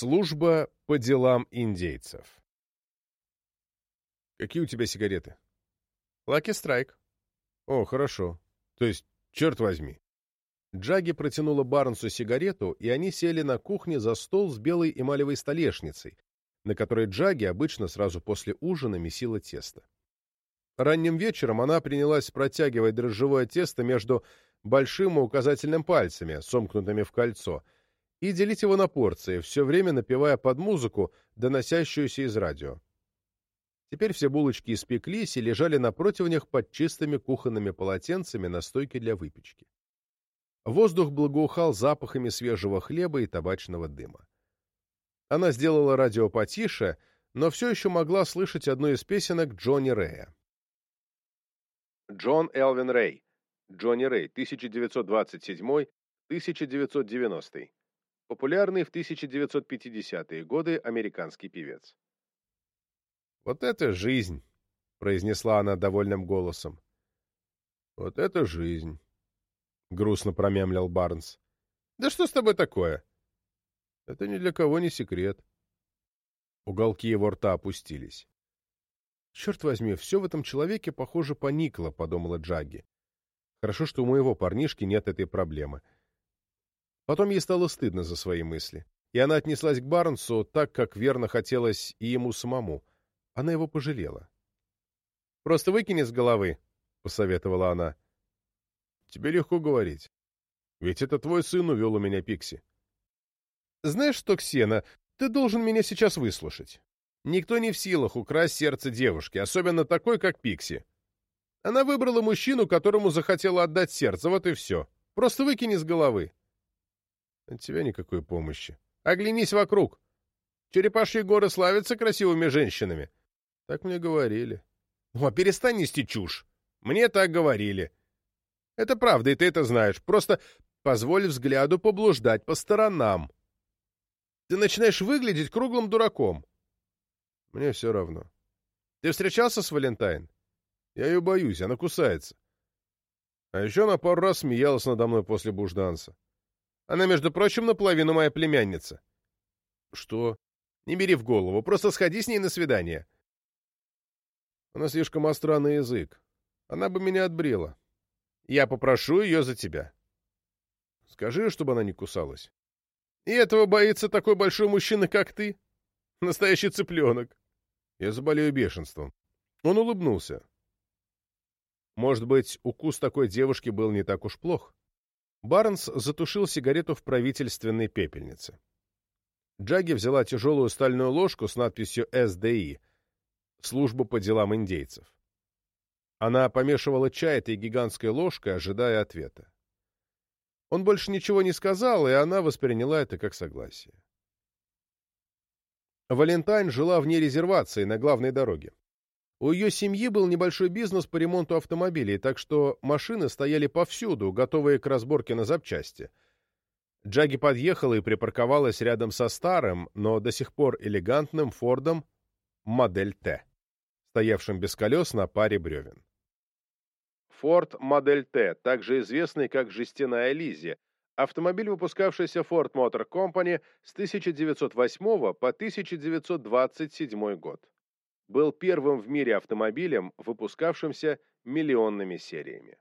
Служба по делам индейцев. Какие у тебя сигареты? Лаки Страйк. О, хорошо. То есть, черт возьми. Джаги протянула Барнсу сигарету, и они сели на кухне за стол с белой эмалевой столешницей, на которой Джаги обычно сразу после ужина месила тесто. Ранним вечером она принялась протягивать дрожжевое тесто между большим и указательным пальцами, сомкнутыми в кольцо, и делить его на порции, все время напевая под музыку, доносящуюся из радио. Теперь все булочки испеклись и лежали на противнях под чистыми кухонными полотенцами на стойке для выпечки. Воздух благоухал запахами свежего хлеба и табачного дыма. Она сделала радио потише, но все еще могла слышать одну из песенок Джонни Рэя. Джон Элвин Рэй. Джонни Рэй, 1927-1990. Популярный в 1950-е годы американский певец. «Вот это жизнь!» — произнесла она довольным голосом. «Вот это жизнь!» — грустно промямлил Барнс. «Да что с тобой такое?» «Это ни для кого не секрет». Уголки его рта опустились. «Черт возьми, все в этом человеке, похоже, поникло», — подумала Джагги. «Хорошо, что у моего парнишки нет этой проблемы». Потом ей стало стыдно за свои мысли, и она отнеслась к Барнсу так, как верно хотелось и ему самому. Она его пожалела. «Просто выкини с головы», — посоветовала она. «Тебе легко говорить. Ведь это твой сын увел у меня Пикси». «Знаешь что, Ксена, ты должен меня сейчас выслушать. Никто не в силах украсть сердце девушки, особенно такой, как Пикси. Она выбрала мужчину, которому захотела отдать сердце, вот и все. Просто выкини с головы. От тебя никакой помощи. Оглянись вокруг. Черепашьи горы славятся красивыми женщинами. Так мне говорили. Ну, а перестань нести чушь. Мне так говорили. Это правда, и ты это знаешь. Просто позволь взгляду поблуждать по сторонам. Ты начинаешь выглядеть круглым дураком. Мне все равно. Ты встречался с Валентайн? Я ее боюсь, она кусается. А еще она пару раз смеялась надо мной после бужданса. Она, между прочим, наполовину моя племянница. Что? Не бери в голову, просто сходи с ней на свидание. Она слишком остра на язык. Она бы меня отбрила. Я попрошу ее за тебя. Скажи, чтобы она не кусалась. И этого боится такой большой мужчина, как ты? Настоящий цыпленок. Я заболею бешенством. Он улыбнулся. Может быть, укус такой девушки был не так уж плох? Барнс затушил сигарету в правительственной пепельнице. Джаги взяла тяжелую стальную ложку с надписью «СДИ» — «Служба по делам индейцев». Она помешивала чай этой гигантской ложкой, ожидая ответа. Он больше ничего не сказал, и она восприняла это как согласие. Валентайн жила вне резервации на главной дороге. У ее семьи был небольшой бизнес по ремонту автомобилей, так что машины стояли повсюду, готовые к разборке на запчасти. Джаги подъехала и припарковалась рядом со старым, но до сих пор элегантным Фордом модель Т, стоявшим без колес на паре бревен. Форд модель Т, также известный как жестяная Лизи, Автомобиль, выпускавшийся Ford Motor Company с 1908 по 1927 год. Был первым в мире автомобилем, выпускавшимся миллионными сериями.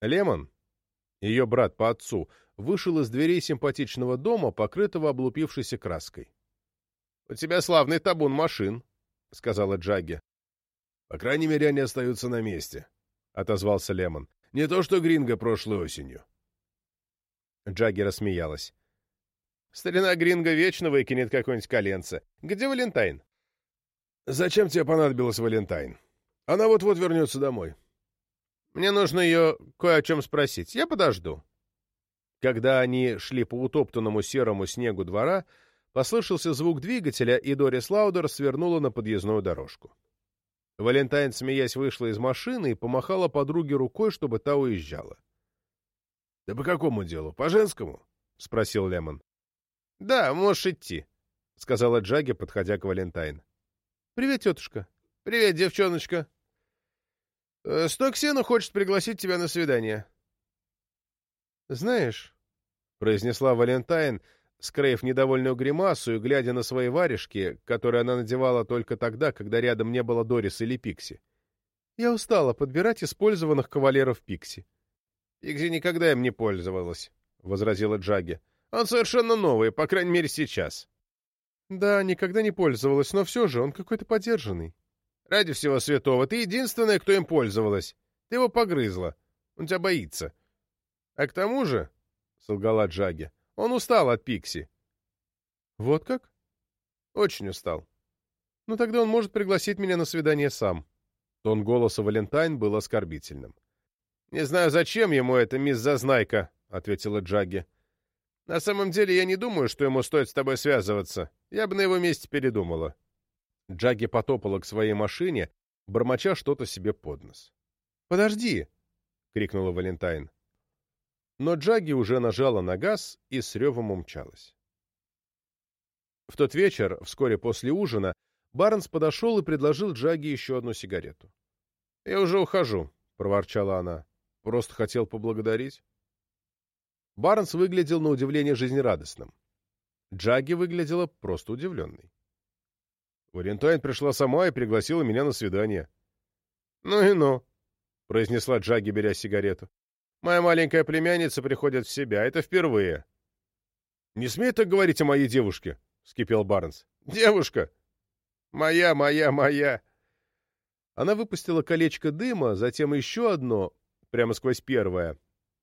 Лемон, ее брат по отцу, вышел из дверей симпатичного дома, покрытого облупившейся краской. «У тебя славный табун машин», — сказала Джаги. «По крайней мере, они остаются на месте», — отозвался Лемон. «Не то что Гринго прошлой осенью». Джагги рассмеялась. «Старина Гринго вечно выкинет какое-нибудь коленце. Где Валентайн?» «Зачем тебе понадобилась Валентайн? Она вот-вот вернется домой». «Мне нужно ее кое о чем спросить. Я подожду». Когда они шли по утоптанному серому снегу двора, послышался звук двигателя, и Дорис Лаудер свернула на подъездную дорожку. Валентайн, смеясь, вышла из машины и помахала подруге рукой, чтобы та уезжала. «Да по какому делу? По женскому?» — спросил Лемон. «Да, можешь идти», — сказала Джаги, подходя к Валентайн. «Привет, тетушка». «Привет, девчоночка». Э, «Стоксена хочет пригласить тебя на свидание». «Знаешь», — произнесла Валентайн, скроив недовольную гримасу и глядя на свои варежки, которые она надевала только тогда, когда рядом не было Дорис или Пикси. «Я устала подбирать использованных кавалеров Пикси». «Пикси никогда им не пользовалась», — возразила Джаги. «Он совершенно новый, по крайней мере, сейчас». «Да, никогда не пользовалась, но все же он какой-то подержанный». «Ради всего святого, ты единственная, кто им пользовалась. Ты его погрызла. Он тебя боится». «А к тому же», — солгала Джаги, — «он устал от Пикси». «Вот как?» «Очень устал». «Ну тогда он может пригласить меня на свидание сам». Тон голоса Валентайн был оскорбительным. «Не знаю, зачем ему это, мисс Зазнайка», — ответила Джаги. «На самом деле я не думаю, что ему стоит с тобой связываться. Я бы на его месте передумала». Джаги потопала к своей машине, бормоча что-то себе под нос. «Подожди!» — крикнула Валентайн. Но Джаги уже нажала на газ и с ревом умчалась. В тот вечер, вскоре после ужина, Барнс подошел и предложил Джаги еще одну сигарету. «Я уже ухожу», — проворчала она. «Просто хотел поблагодарить». Барнс выглядел на удивление жизнерадостным. Джаги выглядела просто удивленной. Валентайн пришла сама и пригласила меня на свидание. «Ну и ну», — произнесла Джаги, беря сигарету. «Моя маленькая племянница приходит в себя. Это впервые». «Не смей так говорить о моей девушке», — вскипел Барнс. «Девушка! Моя, моя, моя!» Она выпустила колечко дыма, затем еще одно, прямо сквозь первое,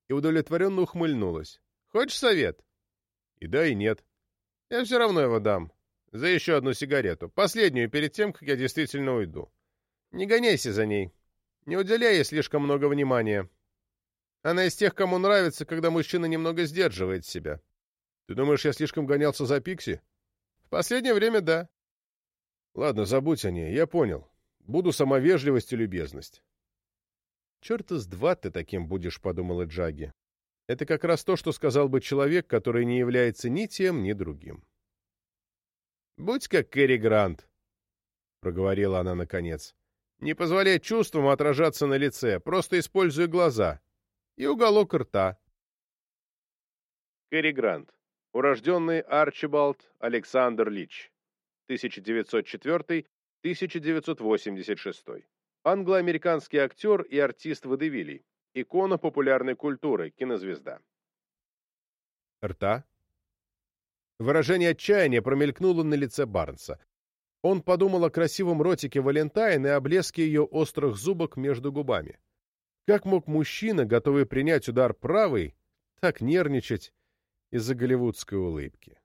и удовлетворенно ухмыльнулась. «Хочешь совет?» «И да, и нет. Я все равно его дам. За еще одну сигарету. Последнюю, перед тем, как я действительно уйду. Не гоняйся за ней. Не уделяй ей слишком много внимания. Она из тех, кому нравится, когда мужчина немного сдерживает себя. Ты думаешь, я слишком гонялся за Пикси? В последнее время — да. Ладно, забудь о ней, я понял. Буду сама вежливость и любезность. Черт из два ты таким будешь, — подумала Джаги. Это как раз то, что сказал бы человек, который не является ни тем, ни другим. «Будь как Кэрри Грант», — проговорила она наконец. «Не позволяй чувствам отражаться на лице, просто используй глаза и уголок рта». Кэрри Грант. Урожденный Арчибалд Александр Лич. 1904-1986. Англо-американский актер и артист водевилей. Икона популярной культуры, кинозвезда. Рта. Выражение отчаяния промелькнуло на лице Барнса. Он подумал о красивом ротике Валентайн и о блеске ее острых зубок между губами. Как мог мужчина, готовый принять удар правой, так нервничать из-за голливудской улыбки?